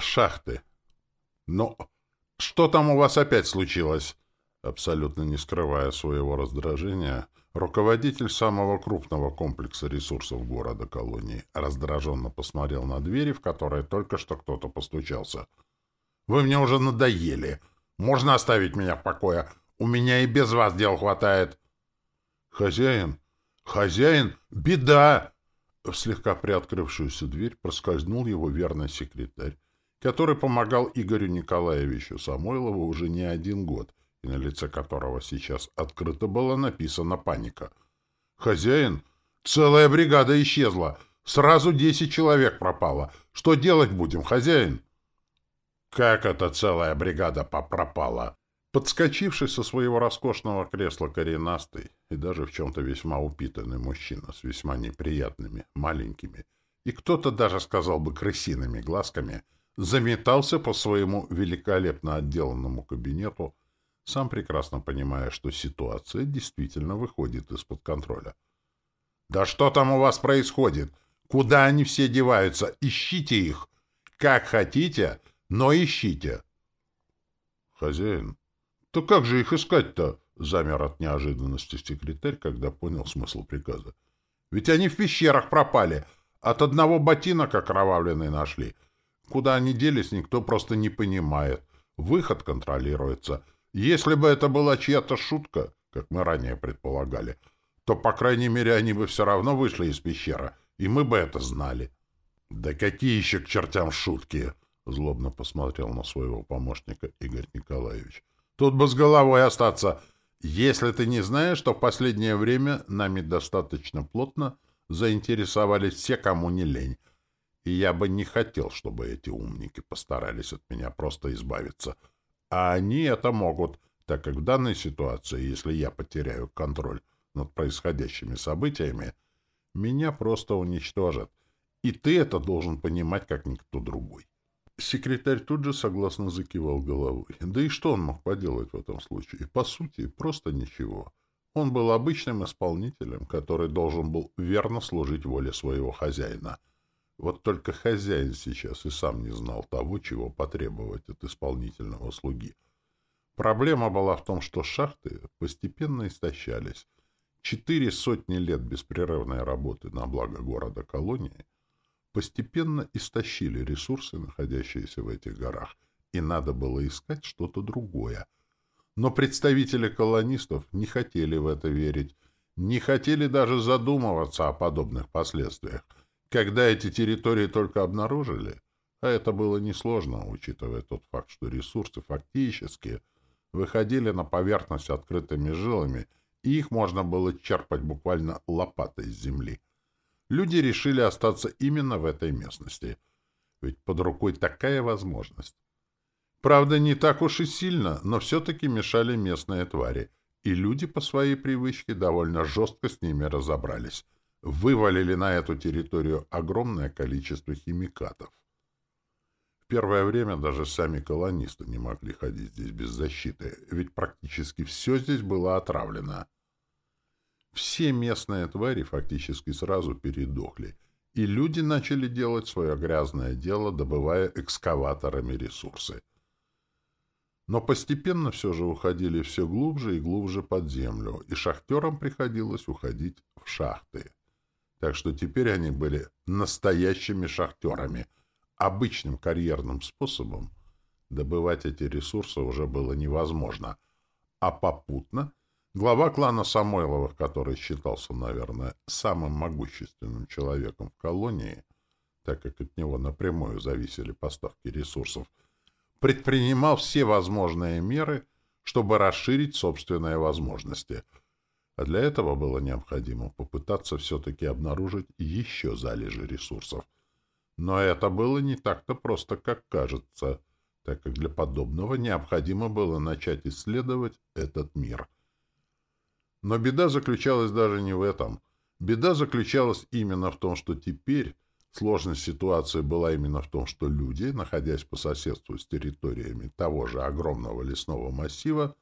шахты. Но что там у вас опять случилось? Абсолютно не скрывая своего раздражения, руководитель самого крупного комплекса ресурсов города-колонии раздраженно посмотрел на двери, в которые только что кто-то постучался. «Вы мне уже надоели! Можно оставить меня в покое? У меня и без вас дел хватает!» «Хозяин! Хозяин! Беда!» В слегка приоткрывшуюся дверь проскользнул его верный секретарь, который помогал Игорю Николаевичу Самойлову уже не один год, и на лице которого сейчас открыто была написана паника. «Хозяин, целая бригада исчезла. Сразу десять человек пропало. Что делать будем, хозяин?» «Как это целая бригада пропала?» Подскочивший со своего роскошного кресла коренастый и даже в чем-то весьма упитанный мужчина с весьма неприятными, маленькими и кто-то даже сказал бы крысиными глазками, заметался по своему великолепно отделанному кабинету, сам прекрасно понимая, что ситуация действительно выходит из-под контроля. «Да что там у вас происходит? Куда они все деваются? Ищите их! Как хотите, но ищите!» «Хозяин, то как же их искать-то?» — замер от неожиданности секретарь, когда понял смысл приказа. «Ведь они в пещерах пропали. От одного ботинок окровавленный нашли. Куда они делись, никто просто не понимает. Выход контролируется. Если бы это была чья-то шутка, как мы ранее предполагали, то, по крайней мере, они бы все равно вышли из пещеры, и мы бы это знали. — Да какие еще к чертям шутки! — злобно посмотрел на своего помощника Игорь Николаевич. — Тут бы с головой остаться. Если ты не знаешь, что в последнее время нами достаточно плотно заинтересовались все, кому не лень. И я бы не хотел, чтобы эти умники постарались от меня просто избавиться. — а они это могут, так как в данной ситуации, если я потеряю контроль над происходящими событиями, меня просто уничтожат. И ты это должен понимать, как никто другой. Секретарь тут же согласно закивал головой. Да и что он мог поделать в этом случае? По сути, просто ничего. Он был обычным исполнителем, который должен был верно служить воле своего хозяина — вот только хозяин сейчас и сам не знал того, чего потребовать от исполнительного слуги. Проблема была в том, что шахты постепенно истощались. Четыре сотни лет беспрерывной работы на благо города-колонии постепенно истощили ресурсы, находящиеся в этих горах, и надо было искать что-то другое. Но представители колонистов не хотели в это верить, не хотели даже задумываться о подобных последствиях — когда эти территории только обнаружили, а это было несложно, учитывая тот факт, что ресурсы фактически выходили на поверхность открытыми жилами, и их можно было черпать буквально лопатой из земли. Люди решили остаться именно в этой местности, ведь под рукой такая возможность. Правда, не так уж и сильно, но все-таки мешали местные твари, и люди по своей привычке довольно жестко с ними разобрались — вывалили на эту территорию огромное количество химикатов. В первое время даже сами колонисты не могли ходить здесь без защиты, ведь практически все здесь было отравлено. Все местные твари фактически сразу передохли, и люди начали делать свое грязное дело, добывая экскаваторами ресурсы. Но постепенно все же уходили все глубже и глубже под землю, и шахтерам приходилось уходить в шахты. Так что теперь они были настоящими шахтерами. Обычным карьерным способом добывать эти ресурсы уже было невозможно. А попутно глава клана Самойловых, который считался, наверное, самым могущественным человеком в колонии, так как от него напрямую зависели поставки ресурсов, предпринимал все возможные меры, чтобы расширить собственные возможности — а для этого было необходимо попытаться все-таки обнаружить еще залежи ресурсов. Но это было не так-то просто, как кажется, так как для подобного необходимо было начать исследовать этот мир. Но беда заключалась даже не в этом. Беда заключалась именно в том, что теперь сложность ситуации была именно в том, что люди, находясь по соседству с территориями того же огромного лесного массива,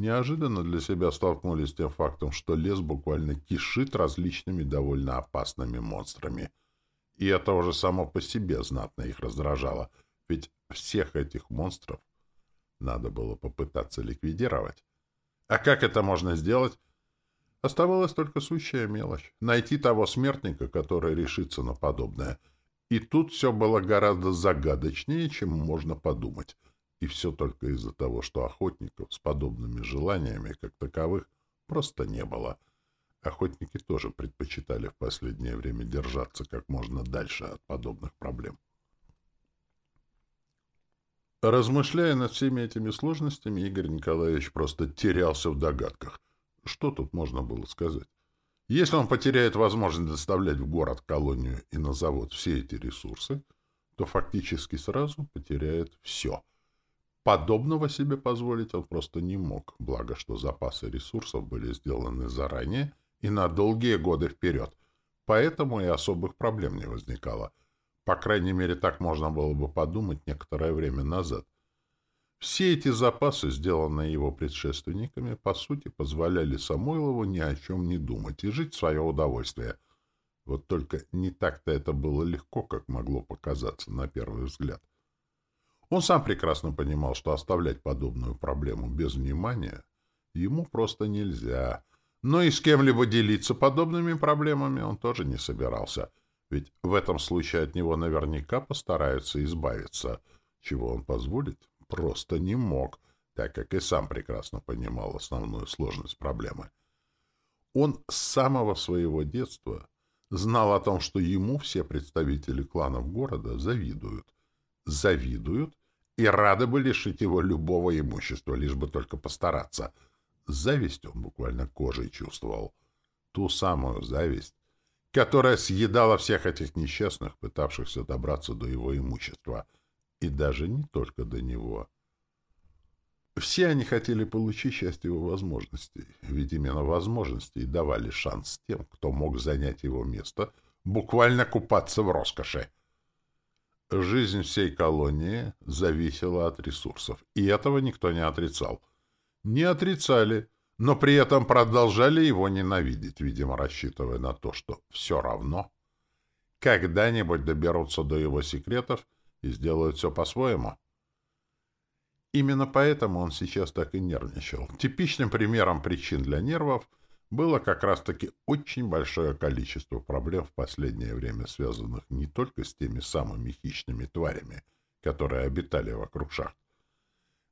неожиданно для себя столкнулись с тем фактом, что лес буквально кишит различными довольно опасными монстрами. И это уже само по себе знатно их раздражало, ведь всех этих монстров надо было попытаться ликвидировать. А как это можно сделать? Оставалась только сущая мелочь — найти того смертника, который решится на подобное. И тут все было гораздо загадочнее, чем можно подумать. И все только из-за того, что охотников с подобными желаниями, как таковых, просто не было. Охотники тоже предпочитали в последнее время держаться как можно дальше от подобных проблем. Размышляя над всеми этими сложностями, Игорь Николаевич просто терялся в догадках. Что тут можно было сказать? Если он потеряет возможность доставлять в город, колонию и на завод все эти ресурсы, то фактически сразу потеряет все. Подобного себе позволить он просто не мог, благо что запасы ресурсов были сделаны заранее и на долгие годы вперед, поэтому и особых проблем не возникало. По крайней мере, так можно было бы подумать некоторое время назад. Все эти запасы, сделанные его предшественниками, по сути, позволяли Самойлову ни о чем не думать и жить в свое удовольствие. Вот только не так-то это было легко, как могло показаться на первый взгляд. Он сам прекрасно понимал, что оставлять подобную проблему без внимания ему просто нельзя. Но и с кем-либо делиться подобными проблемами он тоже не собирался — ведь в этом случае от него наверняка постараются избавиться, чего он позволить просто не мог, так как и сам прекрасно понимал основную сложность проблемы. Он с самого своего детства знал о том, что ему все представители кланов города завидуют. Завидуют и рады бы лишить его любого имущества, лишь бы только постараться. Зависть он буквально кожей чувствовал. Ту самую зависть, которая съедала всех этих несчастных, пытавшихся добраться до его имущества. И даже не только до него. Все они хотели получить часть его возможностей, ведь именно возможности и давали шанс тем, кто мог занять его место, буквально купаться в роскоши. Жизнь всей колонии зависела от ресурсов, и этого никто не отрицал. Не отрицали, но при этом продолжали его ненавидеть, видимо, рассчитывая на то, что все равно когда-нибудь доберутся до его секретов и сделают все по-своему. Именно поэтому он сейчас так и нервничал. Типичным примером причин для нервов было как раз-таки очень большое количество проблем в последнее время, связанных не только с теми самыми хищными тварями, которые обитали вокруг шахт.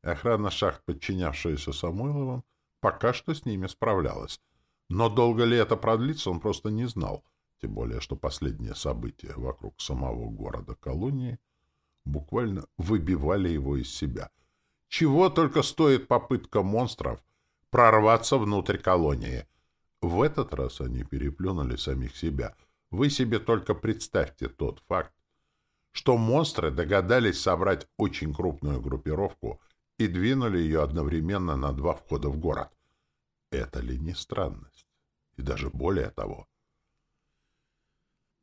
Охрана шахт, подчинявшаяся Самойловым, пока что с ними справлялась. Но долго ли это продлится, он просто не знал. Тем более, что последние события вокруг самого города-колонии буквально выбивали его из себя. Чего только стоит попытка монстров прорваться внутрь колонии. В этот раз они переплюнули самих себя. Вы себе только представьте тот факт, что монстры догадались собрать очень крупную группировку и двинули ее одновременно на два входа в город. Это ли не странность? И даже более того.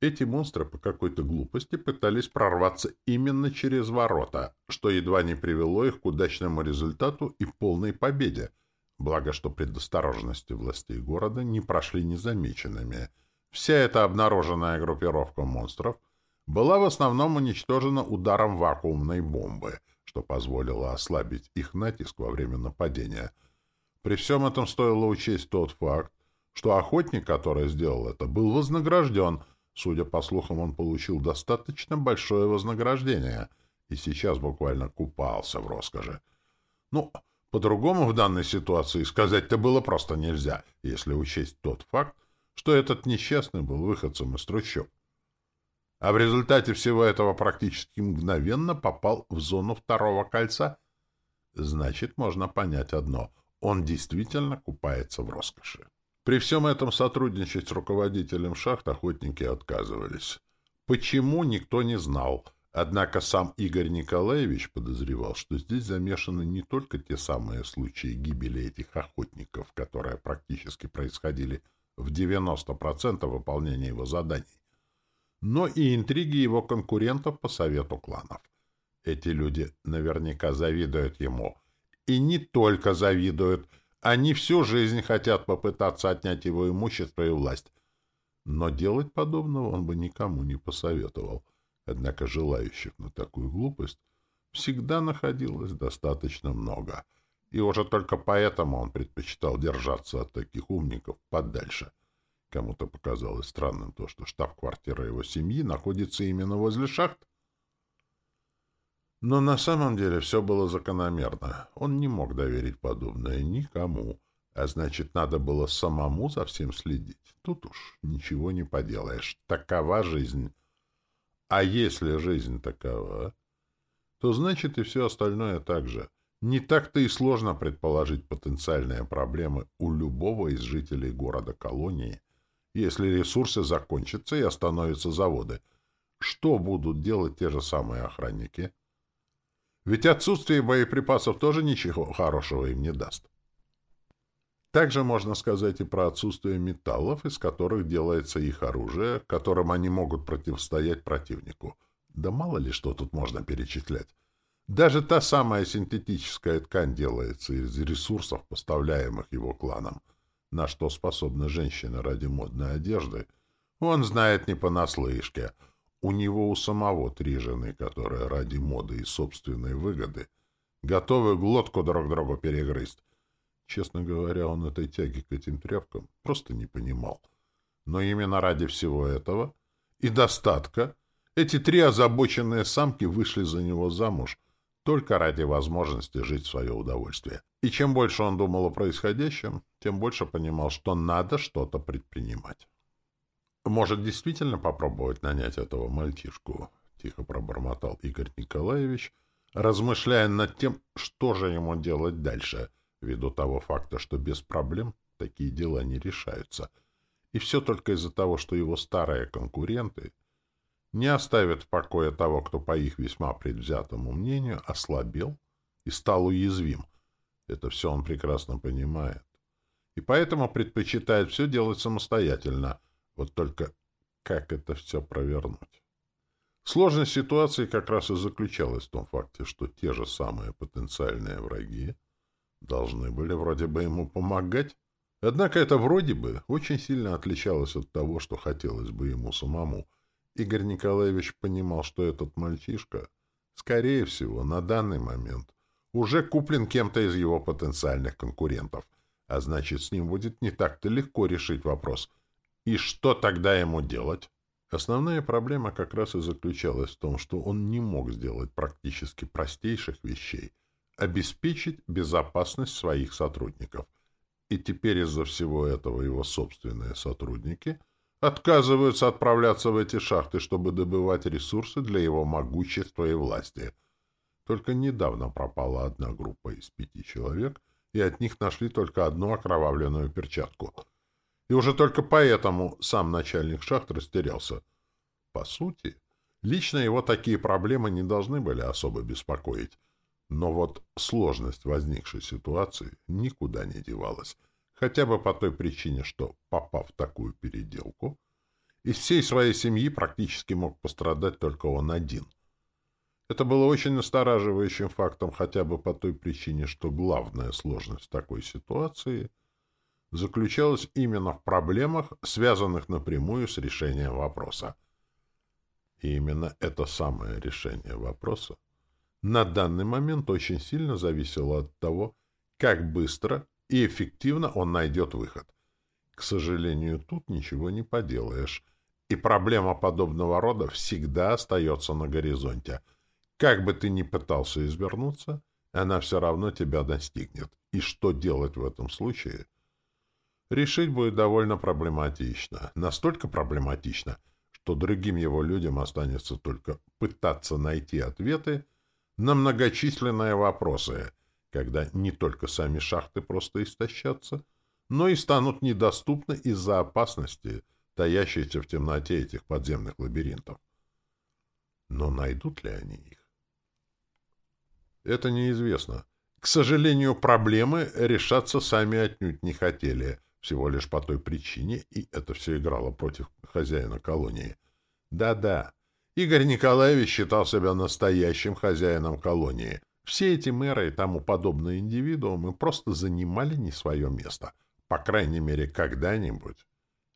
Эти монстры по какой-то глупости пытались прорваться именно через ворота, что едва не привело их к удачному результату и полной победе. Благо, что предосторожности властей города не прошли незамеченными. Вся эта обнаруженная группировка монстров была в основном уничтожена ударом вакуумной бомбы, что позволило ослабить их натиск во время нападения — при всем этом стоило учесть тот факт, что охотник, который сделал это, был вознагражден. Судя по слухам, он получил достаточно большое вознаграждение и сейчас буквально купался в роскоши. Ну, по-другому в данной ситуации сказать-то было просто нельзя, если учесть тот факт, что этот несчастный был выходцем из трущоб. А в результате всего этого практически мгновенно попал в зону второго кольца. Значит, можно понять одно — он действительно купается в роскоши. При всем этом сотрудничать с руководителем шахт охотники отказывались. Почему, никто не знал. Однако сам Игорь Николаевич подозревал, что здесь замешаны не только те самые случаи гибели этих охотников, которые практически происходили в 90% выполнения его заданий, но и интриги его конкурентов по совету кланов. Эти люди наверняка завидуют ему – и не только завидуют. Они всю жизнь хотят попытаться отнять его имущество и власть. Но делать подобного он бы никому не посоветовал. Однако желающих на такую глупость всегда находилось достаточно много. И уже только поэтому он предпочитал держаться от таких умников подальше. Кому-то показалось странным то, что штаб-квартира его семьи находится именно возле шахт. Но на самом деле все было закономерно. Он не мог доверить подобное никому, а значит, надо было самому за всем следить. Тут уж ничего не поделаешь. Такова жизнь. А если жизнь такова, то значит и все остальное так же. Не так-то и сложно предположить потенциальные проблемы у любого из жителей города-колонии, если ресурсы закончатся и остановятся заводы. Что будут делать те же самые охранники? Ведь отсутствие боеприпасов тоже ничего хорошего им не даст. Также можно сказать и про отсутствие металлов, из которых делается их оружие, которым они могут противостоять противнику. Да мало ли что тут можно перечислять. Даже та самая синтетическая ткань делается из ресурсов, поставляемых его кланом. На что способна женщина ради модной одежды, он знает не понаслышке — у него у самого три жены, которые ради моды и собственной выгоды готовы глотку друг другу перегрызть. Честно говоря, он этой тяги к этим тряпкам просто не понимал. Но именно ради всего этого и достатка эти три озабоченные самки вышли за него замуж только ради возможности жить в свое удовольствие. И чем больше он думал о происходящем, тем больше понимал, что надо что-то предпринимать. Может, действительно попробовать нанять этого мальчишку? Тихо пробормотал Игорь Николаевич, размышляя над тем, что же ему делать дальше, ввиду того факта, что без проблем такие дела не решаются. И все только из-за того, что его старые конкуренты не оставят в покое того, кто, по их весьма предвзятому мнению, ослабел и стал уязвим. Это все он прекрасно понимает. И поэтому предпочитает все делать самостоятельно — вот только как это все провернуть? Сложность ситуации как раз и заключалась в том факте, что те же самые потенциальные враги должны были вроде бы ему помогать. Однако это вроде бы очень сильно отличалось от того, что хотелось бы ему самому. Игорь Николаевич понимал, что этот мальчишка, скорее всего, на данный момент уже куплен кем-то из его потенциальных конкурентов, а значит, с ним будет не так-то легко решить вопрос — и что тогда ему делать? Основная проблема как раз и заключалась в том, что он не мог сделать практически простейших вещей — обеспечить безопасность своих сотрудников. И теперь из-за всего этого его собственные сотрудники отказываются отправляться в эти шахты, чтобы добывать ресурсы для его могущества и власти. Только недавно пропала одна группа из пяти человек, и от них нашли только одну окровавленную перчатку — и уже только поэтому сам начальник шахт растерялся. По сути, лично его такие проблемы не должны были особо беспокоить. Но вот сложность возникшей ситуации никуда не девалась. Хотя бы по той причине, что, попав в такую переделку, из всей своей семьи практически мог пострадать только он один. Это было очень настораживающим фактом хотя бы по той причине, что главная сложность такой ситуации — заключалась именно в проблемах, связанных напрямую с решением вопроса. И именно это самое решение вопроса на данный момент очень сильно зависело от того, как быстро и эффективно он найдет выход. К сожалению, тут ничего не поделаешь, и проблема подобного рода всегда остается на горизонте. Как бы ты ни пытался извернуться, она все равно тебя достигнет. И что делать в этом случае, решить будет довольно проблематично. Настолько проблематично, что другим его людям останется только пытаться найти ответы на многочисленные вопросы, когда не только сами шахты просто истощатся, но и станут недоступны из-за опасности, таящейся в темноте этих подземных лабиринтов. Но найдут ли они их? Это неизвестно. К сожалению, проблемы решаться сами отнюдь не хотели — всего лишь по той причине, и это все играло против хозяина колонии. Да-да, Игорь Николаевич считал себя настоящим хозяином колонии. Все эти мэры и тому подобные индивидуумы просто занимали не свое место. По крайней мере, когда-нибудь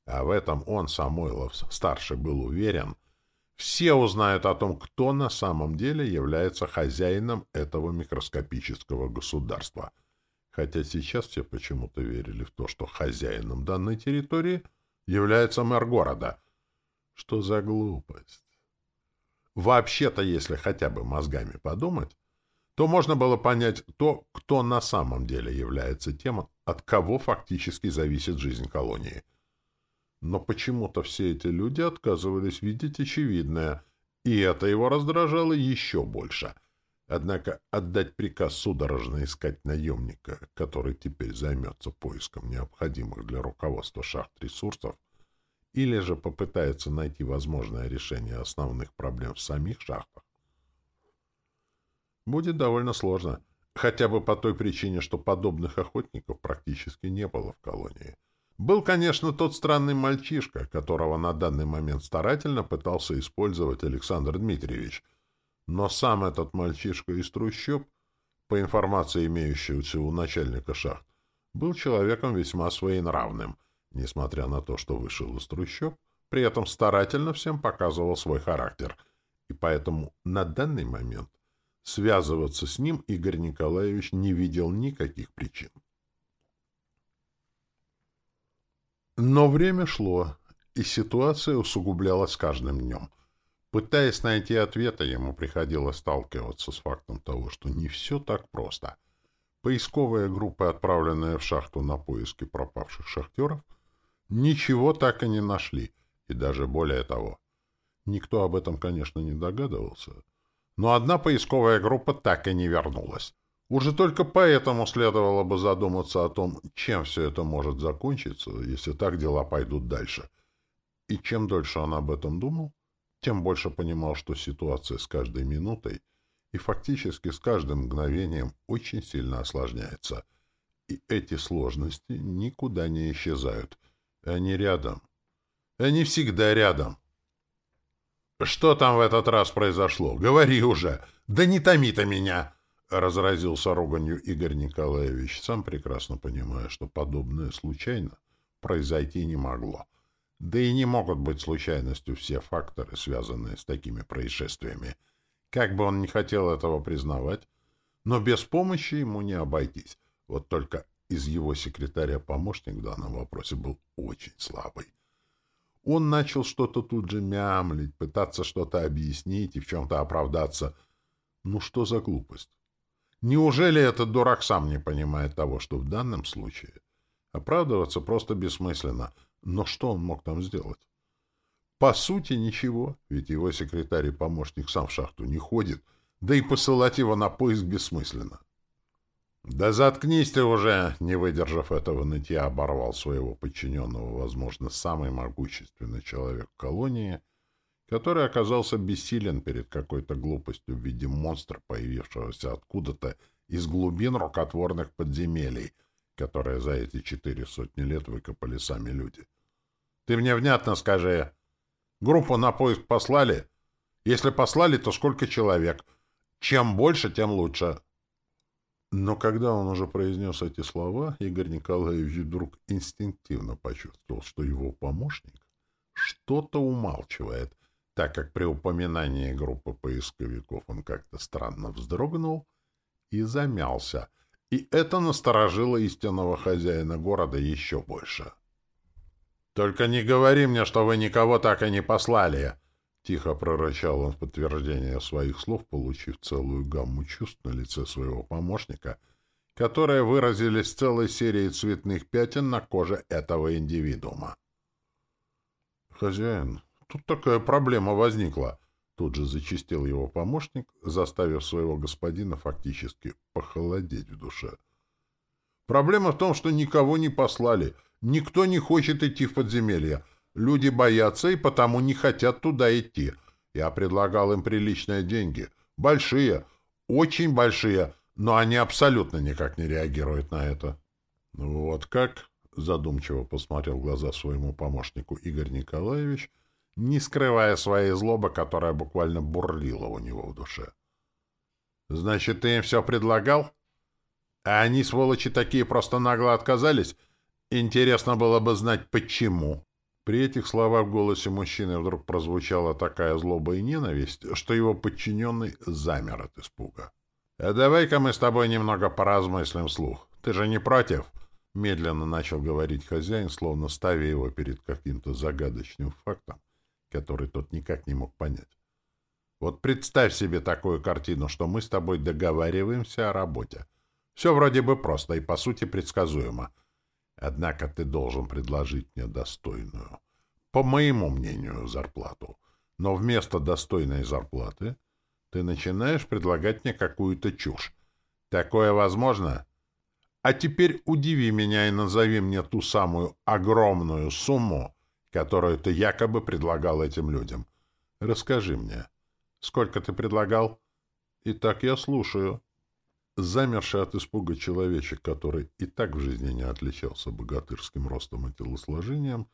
а в этом он, Самойлов, старший, был уверен, все узнают о том, кто на самом деле является хозяином этого микроскопического государства. Хотя сейчас все почему-то верили в то, что хозяином данной территории является мэр города. Что за глупость? Вообще-то, если хотя бы мозгами подумать, то можно было понять то, кто на самом деле является тем, от кого фактически зависит жизнь колонии. Но почему-то все эти люди отказывались видеть очевидное, и это его раздражало еще больше. Однако отдать приказ судорожно искать наемника, который теперь займется поиском необходимых для руководства шахт ресурсов, или же попытается найти возможное решение основных проблем в самих шахтах, будет довольно сложно, хотя бы по той причине, что подобных охотников практически не было в колонии. Был, конечно, тот странный мальчишка, которого на данный момент старательно пытался использовать Александр Дмитриевич, но сам этот мальчишка из трущоб, по информации имеющейся у начальника шахт, был человеком весьма своенравным — несмотря на то, что вышел из трущоб, при этом старательно всем показывал свой характер, и поэтому на данный момент связываться с ним Игорь Николаевич не видел никаких причин. Но время шло, и ситуация усугублялась с каждым днем. Пытаясь найти ответы, ему приходилось сталкиваться с фактом того, что не все так просто. Поисковая группа, отправленная в шахту на поиски пропавших шахтеров, Ничего так и не нашли, и даже более того. Никто об этом, конечно, не догадывался. Но одна поисковая группа так и не вернулась. Уже только поэтому следовало бы задуматься о том, чем все это может закончиться, если так дела пойдут дальше. И чем дольше он об этом думал, тем больше понимал, что ситуация с каждой минутой и фактически с каждым мгновением очень сильно осложняется. И эти сложности никуда не исчезают — они рядом. Они всегда рядом. Что там в этот раз произошло? Говори уже. Да не томи-то меня! Разразился руганью Игорь Николаевич, сам прекрасно понимая, что подобное случайно произойти не могло. Да и не могут быть случайностью все факторы, связанные с такими происшествиями. Как бы он ни хотел этого признавать, но без помощи ему не обойтись. Вот только из его секретаря помощник в данном вопросе был очень слабый. Он начал что-то тут же мямлить, пытаться что-то объяснить и в чем-то оправдаться. Ну что за глупость? Неужели этот дурак сам не понимает того, что в данном случае оправдываться просто бессмысленно? Но что он мог там сделать? По сути, ничего, ведь его секретарь и помощник сам в шахту не ходит, да и посылать его на поиск бессмысленно. «Да заткнись ты уже!» — не выдержав этого нытья, оборвал своего подчиненного, возможно, самый могущественный человек в колонии, который оказался бессилен перед какой-то глупостью в виде монстра, появившегося откуда-то из глубин рукотворных подземелий, которые за эти четыре сотни лет выкопали сами люди. «Ты мне внятно скажи. Группу на поиск послали? Если послали, то сколько человек? Чем больше, тем лучше». Но когда он уже произнес эти слова, Игорь Николаевич вдруг инстинктивно почувствовал, что его помощник что-то умалчивает, так как при упоминании группы поисковиков он как-то странно вздрогнул и замялся, и это насторожило истинного хозяина города еще больше. «Только не говори мне, что вы никого так и не послали!» Тихо прорычал он в подтверждение своих слов, получив целую гамму чувств на лице своего помощника, которые выразились целой серией цветных пятен на коже этого индивидуума. «Хозяин, тут такая проблема возникла», — тут же зачистил его помощник, заставив своего господина фактически похолодеть в душе. «Проблема в том, что никого не послали, никто не хочет идти в подземелье». Люди боятся и потому не хотят туда идти. Я предлагал им приличные деньги. Большие, очень большие, но они абсолютно никак не реагируют на это. Вот как? Задумчиво посмотрел в глаза своему помощнику Игорь Николаевич, не скрывая своей злобы, которая буквально бурлила у него в душе. Значит, ты им все предлагал? А они, сволочи такие, просто нагло отказались? Интересно было бы знать, почему. При этих словах в голосе мужчины вдруг прозвучала такая злоба и ненависть, что его подчиненный замер от испуга. «А давай-ка мы с тобой немного поразмыслим вслух. Ты же не против?» Медленно начал говорить хозяин, словно ставя его перед каким-то загадочным фактом, который тот никак не мог понять. «Вот представь себе такую картину, что мы с тобой договариваемся о работе. Все вроде бы просто и, по сути, предсказуемо. Однако ты должен предложить мне достойную, по моему мнению, зарплату. Но вместо достойной зарплаты ты начинаешь предлагать мне какую-то чушь. Такое возможно? А теперь удиви меня и назови мне ту самую огромную сумму, которую ты якобы предлагал этим людям. Расскажи мне, сколько ты предлагал? Итак, я слушаю. Замерший от испуга человечек, который и так в жизни не отличался богатырским ростом и телосложением,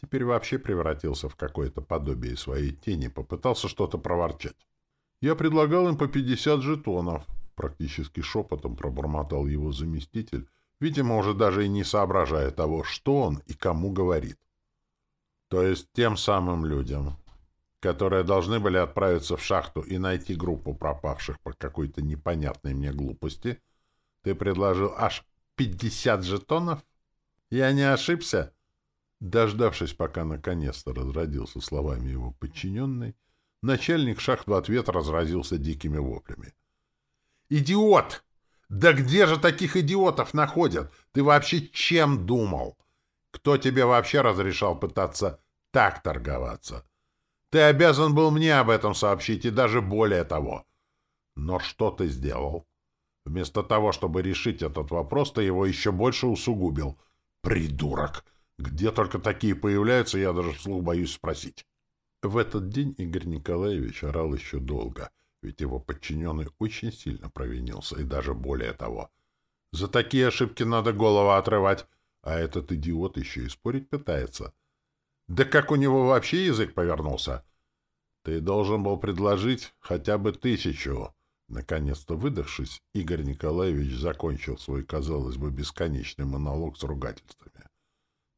теперь вообще превратился в какое-то подобие своей тени, попытался что-то проворчать. Я предлагал им по пятьдесят жетонов. Практически шепотом пробормотал его заместитель, видимо, уже даже и не соображая того, что он и кому говорит. То есть тем самым людям, которые должны были отправиться в шахту и найти группу пропавших по какой-то непонятной мне глупости, ты предложил аж пятьдесят жетонов? Я не ошибся? Дождавшись, пока наконец-то разродился словами его подчиненный, начальник шахт в ответ разразился дикими воплями. «Идиот! Да где же таких идиотов находят? Ты вообще чем думал? Кто тебе вообще разрешал пытаться так торговаться?» Ты обязан был мне об этом сообщить, и даже более того. Но что ты сделал? Вместо того, чтобы решить этот вопрос, ты его еще больше усугубил. Придурок! Где только такие появляются, я даже вслух боюсь спросить. В этот день Игорь Николаевич орал еще долго, ведь его подчиненный очень сильно провинился, и даже более того. За такие ошибки надо голову отрывать, а этот идиот еще и спорить пытается — да как у него вообще язык повернулся? Ты должен был предложить хотя бы тысячу. Наконец-то выдохшись, Игорь Николаевич закончил свой, казалось бы, бесконечный монолог с ругательствами.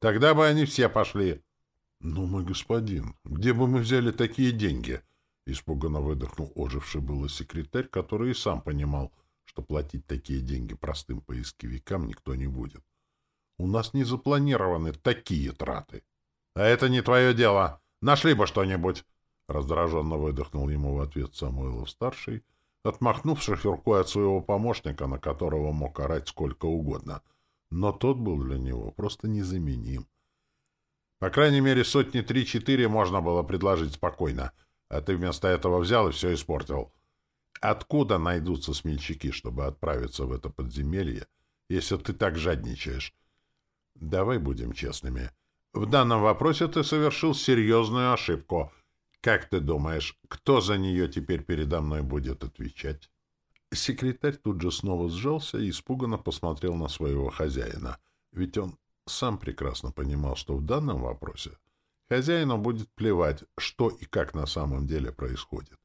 Тогда бы они все пошли. — Ну, мой господин, где бы мы взяли такие деньги? — испуганно выдохнул оживший было секретарь, который и сам понимал, что платить такие деньги простым поисковикам никто не будет. — У нас не запланированы такие траты. «А это не твое дело. Нашли бы что-нибудь!» Раздраженно выдохнул ему в ответ Самойлов-старший, отмахнувшись рукой от своего помощника, на которого мог орать сколько угодно. Но тот был для него просто незаменим. По крайней мере, сотни три-четыре можно было предложить спокойно, а ты вместо этого взял и все испортил. Откуда найдутся смельчаки, чтобы отправиться в это подземелье, если ты так жадничаешь? Давай будем честными. В данном вопросе ты совершил серьезную ошибку. Как ты думаешь, кто за нее теперь передо мной будет отвечать? Секретарь тут же снова сжался и испуганно посмотрел на своего хозяина. Ведь он сам прекрасно понимал, что в данном вопросе хозяину будет плевать, что и как на самом деле происходит.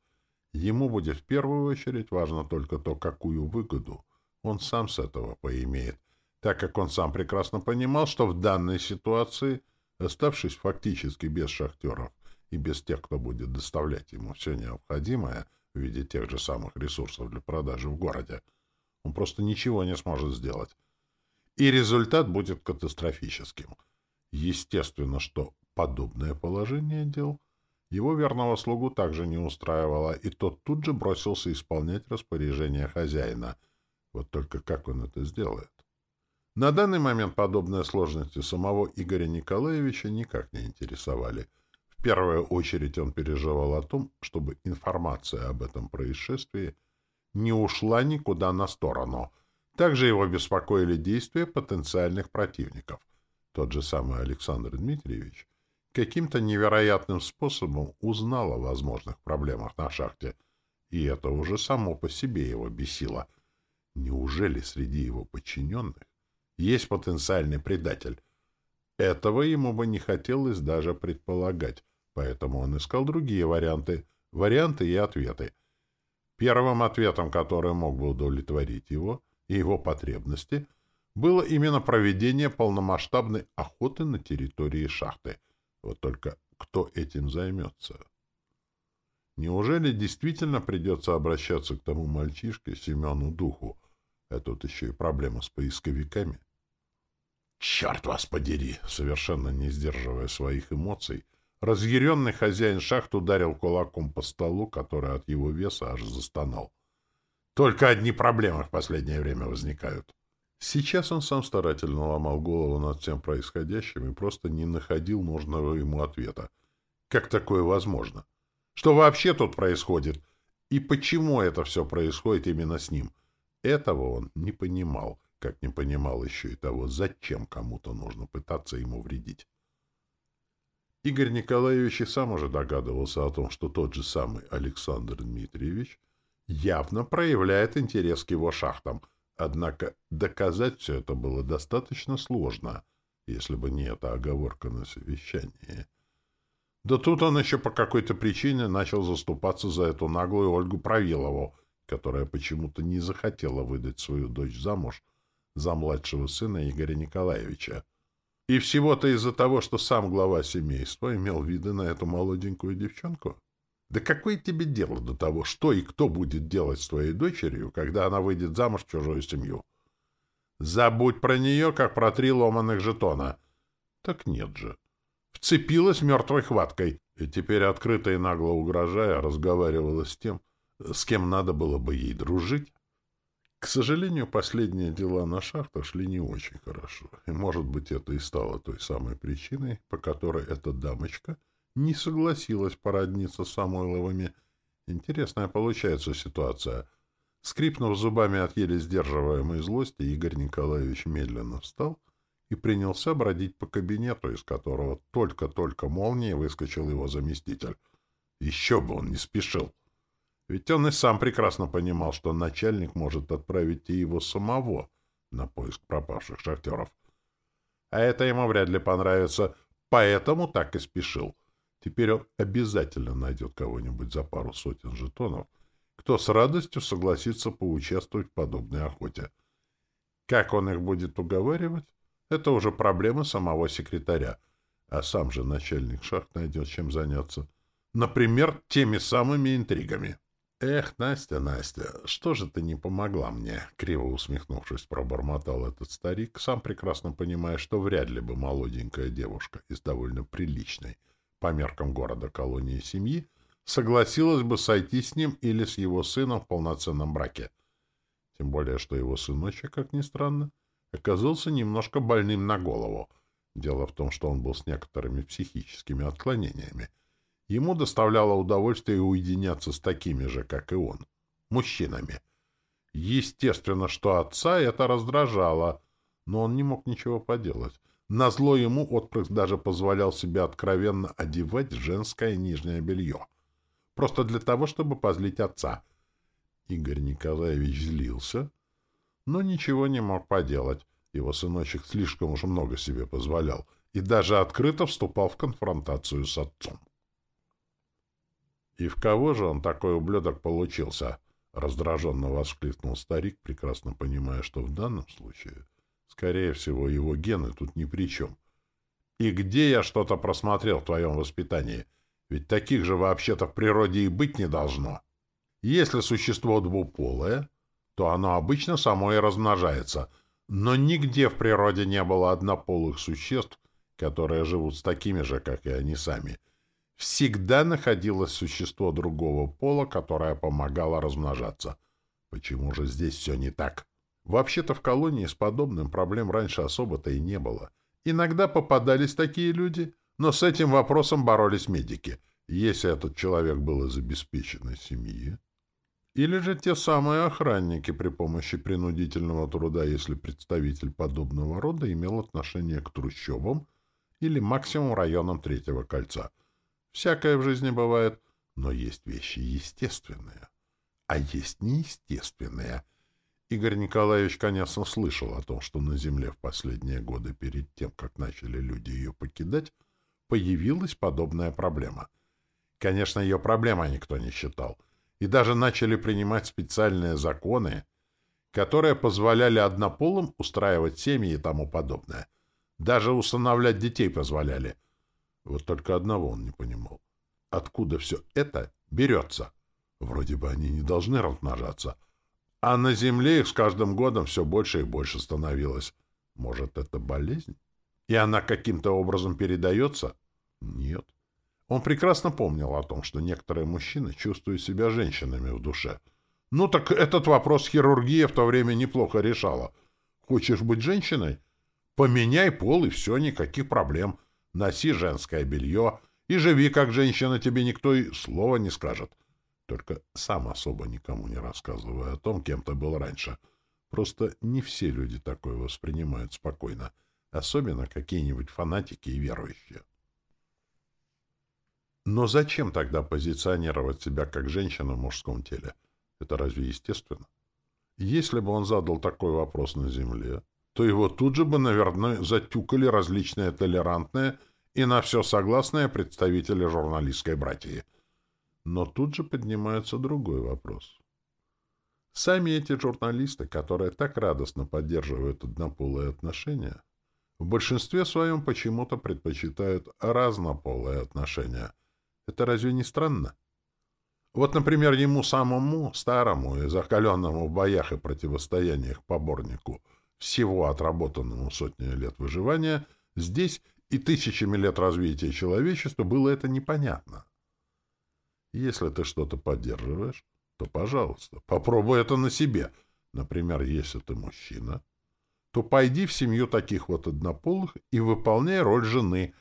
Ему будет в первую очередь важно только то, какую выгоду он сам с этого поимеет, так как он сам прекрасно понимал, что в данной ситуации – Оставшись фактически без шахтеров и без тех, кто будет доставлять ему все необходимое в виде тех же самых ресурсов для продажи в городе, он просто ничего не сможет сделать. И результат будет катастрофическим. Естественно, что подобное положение дел его верного слугу также не устраивало, и тот тут же бросился исполнять распоряжение хозяина. Вот только как он это сделает? На данный момент подобные сложности самого Игоря Николаевича никак не интересовали. В первую очередь он переживал о том, чтобы информация об этом происшествии не ушла никуда на сторону. Также его беспокоили действия потенциальных противников. Тот же самый Александр Дмитриевич каким-то невероятным способом узнал о возможных проблемах на шахте, и это уже само по себе его бесило. Неужели среди его подчиненных есть потенциальный предатель. Этого ему бы не хотелось даже предполагать, поэтому он искал другие варианты, варианты и ответы. Первым ответом, который мог бы удовлетворить его и его потребности, было именно проведение полномасштабной охоты на территории шахты. Вот только кто этим займется? Неужели действительно придется обращаться к тому мальчишке, Семену Духу? А тут еще и проблема с поисковиками. «Черт вас подери!» Совершенно не сдерживая своих эмоций, разъяренный хозяин шахт ударил кулаком по столу, который от его веса аж застонал. «Только одни проблемы в последнее время возникают». Сейчас он сам старательно ломал голову над всем происходящим и просто не находил нужного ему ответа. Как такое возможно? Что вообще тут происходит? И почему это все происходит именно с ним? Этого он не понимал, как не понимал еще и того, зачем кому-то нужно пытаться ему вредить. Игорь Николаевич и сам уже догадывался о том, что тот же самый Александр Дмитриевич явно проявляет интерес к его шахтам — Однако доказать все это было достаточно сложно, если бы не эта оговорка на совещании. Да тут он еще по какой-то причине начал заступаться за эту наглую Ольгу Правилову, которая почему-то не захотела выдать свою дочь замуж за младшего сына Игоря Николаевича. И всего-то из-за того, что сам глава семейства имел виды на эту молоденькую девчонку. Да какое тебе дело до того, что и кто будет делать с твоей дочерью, когда она выйдет замуж в чужую семью? Забудь про нее, как про три ломаных жетона. Так нет же. Вцепилась мертвой хваткой, и теперь, открыто и нагло угрожая, разговаривала с тем, с кем надо было бы ей дружить. К сожалению, последние дела на шахтах шли не очень хорошо, и, может быть, это и стало той самой причиной, по которой эта дамочка — не согласилась породниться с Самойловыми. Интересная получается ситуация. Скрипнув зубами от еле сдерживаемой злости, Игорь Николаевич медленно встал и принялся бродить по кабинету, из которого только-только молнией выскочил его заместитель. Еще бы он не спешил. Ведь он и сам прекрасно понимал, что начальник может отправить и его самого на поиск пропавших шахтеров. А это ему вряд ли понравится, поэтому так и спешил. Теперь он обязательно найдет кого-нибудь за пару сотен жетонов, кто с радостью согласится поучаствовать в подобной охоте. Как он их будет уговаривать, это уже проблема самого секретаря, а сам же начальник шахт найдет чем заняться. Например, теми самыми интригами. «Эх, Настя, Настя, что же ты не помогла мне?» Криво усмехнувшись, пробормотал этот старик, сам прекрасно понимая, что вряд ли бы молоденькая девушка из довольно приличной, по меркам города колонии семьи, согласилась бы сойти с ним или с его сыном в полноценном браке. Тем более, что его сыночек, как ни странно, оказался немножко больным на голову. Дело в том, что он был с некоторыми психическими отклонениями. Ему доставляло удовольствие уединяться с такими же, как и он, мужчинами. Естественно, что отца это раздражало, но он не мог ничего поделать. Назло ему отпрыск даже позволял себе откровенно одевать женское нижнее белье. Просто для того, чтобы позлить отца. Игорь Николаевич злился, но ничего не мог поделать. Его сыночек слишком уж много себе позволял и даже открыто вступал в конфронтацию с отцом. «И в кого же он такой ублюдок получился?» — раздраженно воскликнул старик, прекрасно понимая, что в данном случае Скорее всего, его гены тут ни при чем. И где я что-то просмотрел в твоем воспитании? Ведь таких же вообще-то в природе и быть не должно. Если существо двуполое, то оно обычно само и размножается, но нигде в природе не было однополых существ, которые живут с такими же, как и они сами. Всегда находилось существо другого пола, которое помогало размножаться. Почему же здесь все не так? Вообще-то в колонии с подобным проблем раньше особо-то и не было. Иногда попадались такие люди, но с этим вопросом боролись медики, если этот человек был из обеспеченной семьи. Или же те самые охранники при помощи принудительного труда, если представитель подобного рода имел отношение к трущобам или максимум районам Третьего кольца. Всякое в жизни бывает, но есть вещи естественные, а есть неестественные — Игорь Николаевич, конечно, слышал о том, что на Земле в последние годы, перед тем, как начали люди ее покидать, появилась подобная проблема. Конечно, ее проблемой никто не считал. И даже начали принимать специальные законы, которые позволяли однополым устраивать семьи и тому подобное. Даже усыновлять детей позволяли. Вот только одного он не понимал. Откуда все это берется? Вроде бы они не должны размножаться. А на Земле их с каждым годом все больше и больше становилось. Может, это болезнь? И она каким-то образом передается? Нет. Он прекрасно помнил о том, что некоторые мужчины чувствуют себя женщинами в душе. Ну так этот вопрос хирургия в то время неплохо решала. Хочешь быть женщиной? Поменяй пол, и все, никаких проблем. Носи женское белье и живи как женщина, тебе никто и слова не скажет. Только сам особо никому не рассказывай о том, кем ты был раньше. Просто не все люди такое воспринимают спокойно, особенно какие-нибудь фанатики и верующие. Но зачем тогда позиционировать себя как женщину в мужском теле? Это разве естественно? Если бы он задал такой вопрос на Земле, то его тут же бы, наверное, затюкали различные толерантные и на все согласные представители журналистской братьи. Но тут же поднимается другой вопрос. Сами эти журналисты, которые так радостно поддерживают однополые отношения, в большинстве своем почему-то предпочитают разнополые отношения. Это разве не странно? Вот, например, ему самому, старому и закаленному в боях и противостояниях поборнику, всего отработанному сотни лет выживания, здесь и тысячами лет развития человечества было это непонятно. Если ты что-то поддерживаешь, то, пожалуйста, попробуй это на себе. Например, если ты мужчина, то пойди в семью таких вот однополых и выполняй роль жены.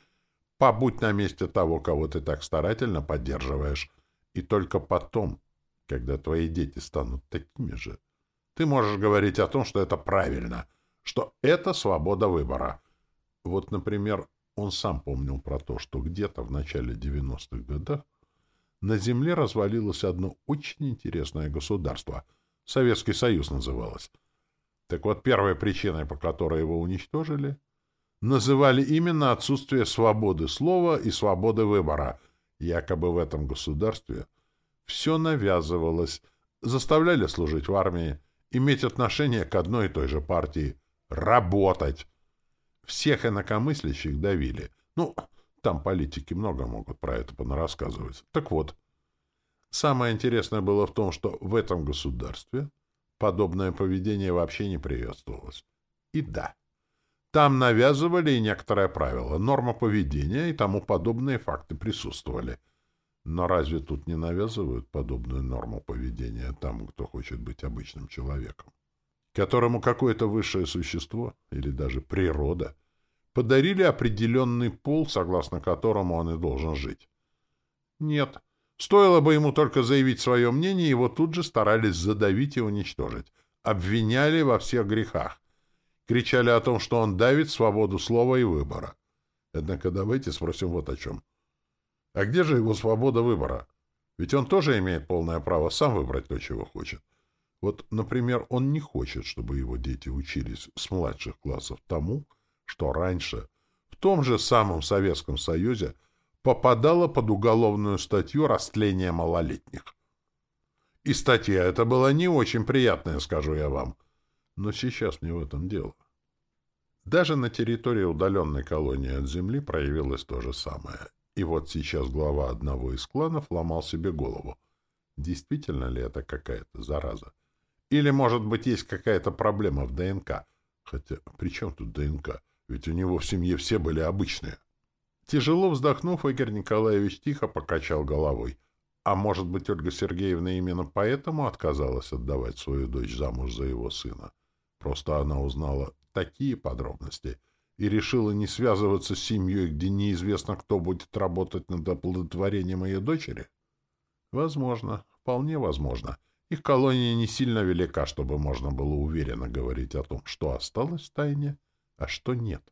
Побудь на месте того, кого ты так старательно поддерживаешь. И только потом, когда твои дети станут такими же, ты можешь говорить о том, что это правильно, что это свобода выбора. Вот, например, он сам помнил про то, что где-то в начале 90-х годах на земле развалилось одно очень интересное государство. Советский Союз называлось. Так вот, первой причиной, по которой его уничтожили, называли именно отсутствие свободы слова и свободы выбора. Якобы в этом государстве все навязывалось, заставляли служить в армии, иметь отношение к одной и той же партии, работать. Всех инакомыслящих давили. Ну, там политики много могут про это понарассказывать. Так вот, самое интересное было в том, что в этом государстве подобное поведение вообще не приветствовалось. И да, там навязывали и некоторые правила, норма поведения и тому подобные факты присутствовали. Но разве тут не навязывают подобную норму поведения тому, кто хочет быть обычным человеком? Которому какое-то высшее существо или даже природа подарили определенный пол, согласно которому он и должен жить. Нет. Стоило бы ему только заявить свое мнение, его тут же старались задавить и уничтожить. Обвиняли во всех грехах. Кричали о том, что он давит свободу слова и выбора. Однако давайте спросим вот о чем. А где же его свобода выбора? Ведь он тоже имеет полное право сам выбрать то, чего хочет. Вот, например, он не хочет, чтобы его дети учились с младших классов тому, что раньше в том же самом Советском Союзе попадало под уголовную статью растления малолетних. И статья эта была не очень приятная, скажу я вам. Но сейчас не в этом дело. Даже на территории удаленной колонии от земли проявилось то же самое. И вот сейчас глава одного из кланов ломал себе голову. Действительно ли это какая-то зараза? Или, может быть, есть какая-то проблема в ДНК? Хотя, при чем тут ДНК? ведь у него в семье все были обычные. Тяжело вздохнув, Игорь Николаевич тихо покачал головой. А может быть, Ольга Сергеевна именно поэтому отказалась отдавать свою дочь замуж за его сына? Просто она узнала такие подробности и решила не связываться с семьей, где неизвестно, кто будет работать над оплодотворением ее дочери? Возможно, вполне возможно. Их колония не сильно велика, чтобы можно было уверенно говорить о том, что осталось в тайне, а что нет.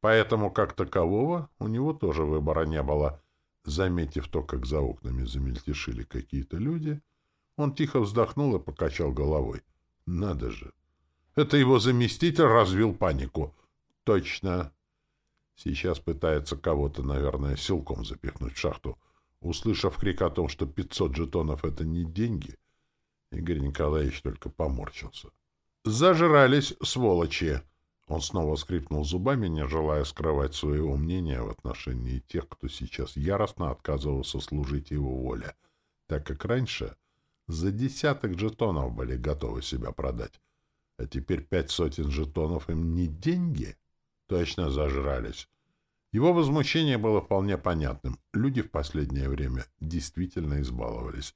Поэтому, как такового, у него тоже выбора не было. Заметив то, как за окнами замельтешили какие-то люди, он тихо вздохнул и покачал головой. Надо же! Это его заместитель развил панику. Точно! Сейчас пытается кого-то, наверное, силком запихнуть в шахту. Услышав крик о том, что пятьсот жетонов — это не деньги, Игорь Николаевич только поморщился. «Зажрались, сволочи!» Он снова скрипнул зубами, не желая скрывать своего мнения в отношении тех, кто сейчас яростно отказывался служить его воле, так как раньше за десяток жетонов были готовы себя продать. А теперь пять сотен жетонов им не деньги? Точно зажрались. Его возмущение было вполне понятным. Люди в последнее время действительно избаловались.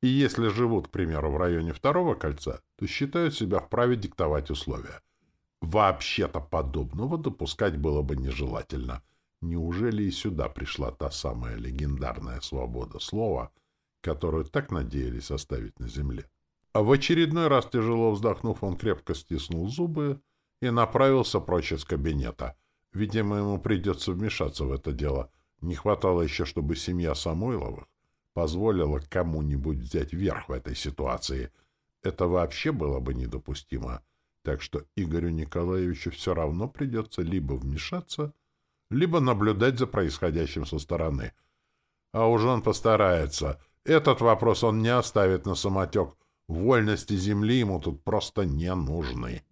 И если живут, к примеру, в районе второго кольца, то считают себя вправе диктовать условия. Вообще-то подобного допускать было бы нежелательно. Неужели и сюда пришла та самая легендарная свобода слова, которую так надеялись оставить на земле? А в очередной раз, тяжело вздохнув, он крепко стиснул зубы и направился прочь из кабинета. Видимо, ему придется вмешаться в это дело. Не хватало еще, чтобы семья Самойловых позволила кому-нибудь взять верх в этой ситуации. Это вообще было бы недопустимо. Так что Игорю Николаевичу все равно придется либо вмешаться, либо наблюдать за происходящим со стороны. А уж он постарается. Этот вопрос он не оставит на самотек. Вольности земли ему тут просто не нужны.